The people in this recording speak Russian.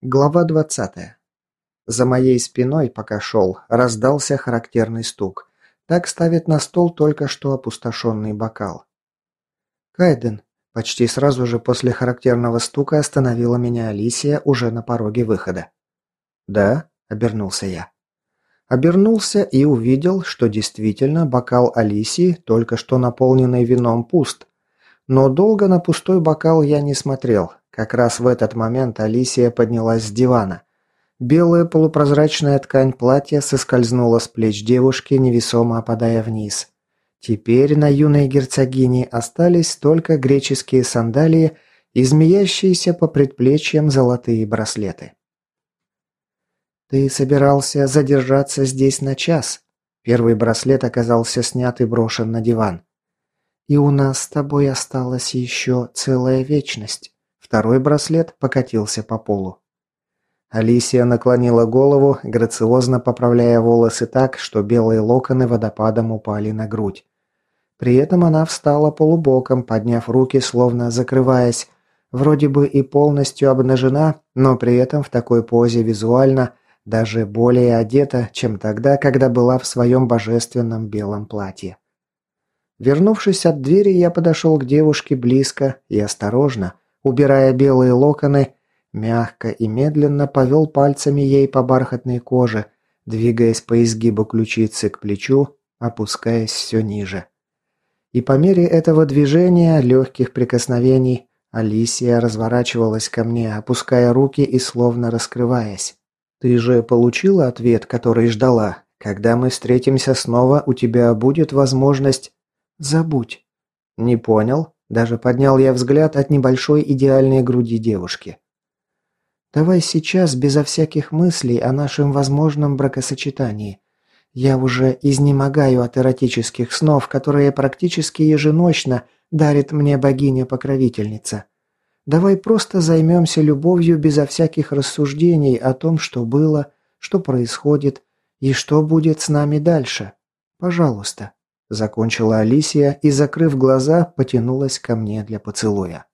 Глава 20. За моей спиной, пока шел, раздался характерный стук. Так ставит на стол только что опустошенный бокал. «Кайден», почти сразу же после характерного стука остановила меня Алисия уже на пороге выхода. «Да?» – обернулся я. Обернулся и увидел, что действительно бокал Алисии, только что наполненный вином, пуст. Но долго на пустой бокал я не смотрел, как раз в этот момент Алисия поднялась с дивана. Белая полупрозрачная ткань платья соскользнула с плеч девушки, невесомо опадая вниз. Теперь на юной герцогине остались только греческие сандалии и змеящиеся по предплечьям золотые браслеты. «Ты собирался задержаться здесь на час?» Первый браслет оказался снят и брошен на диван. «И у нас с тобой осталась еще целая вечность». Второй браслет покатился по полу. Алисия наклонила голову, грациозно поправляя волосы так, что белые локоны водопадом упали на грудь. При этом она встала полубоком, подняв руки, словно закрываясь, вроде бы и полностью обнажена, но при этом в такой позе визуально даже более одета, чем тогда, когда была в своем божественном белом платье. Вернувшись от двери, я подошел к девушке близко и осторожно, убирая белые локоны, мягко и медленно повел пальцами ей по бархатной коже, двигаясь по изгибу ключицы к плечу, опускаясь все ниже. И по мере этого движения, легких прикосновений, Алисия разворачивалась ко мне, опуская руки и словно раскрываясь. «Ты же получила ответ, который ждала. Когда мы встретимся снова, у тебя будет возможность...» «Забудь». «Не понял?» Даже поднял я взгляд от небольшой идеальной груди девушки. «Давай сейчас, безо всяких мыслей о нашем возможном бракосочетании. Я уже изнемогаю от эротических снов, которые практически еженочно дарит мне богиня-покровительница. Давай просто займемся любовью безо всяких рассуждений о том, что было, что происходит и что будет с нами дальше. Пожалуйста». Закончила Алисия и, закрыв глаза, потянулась ко мне для поцелуя.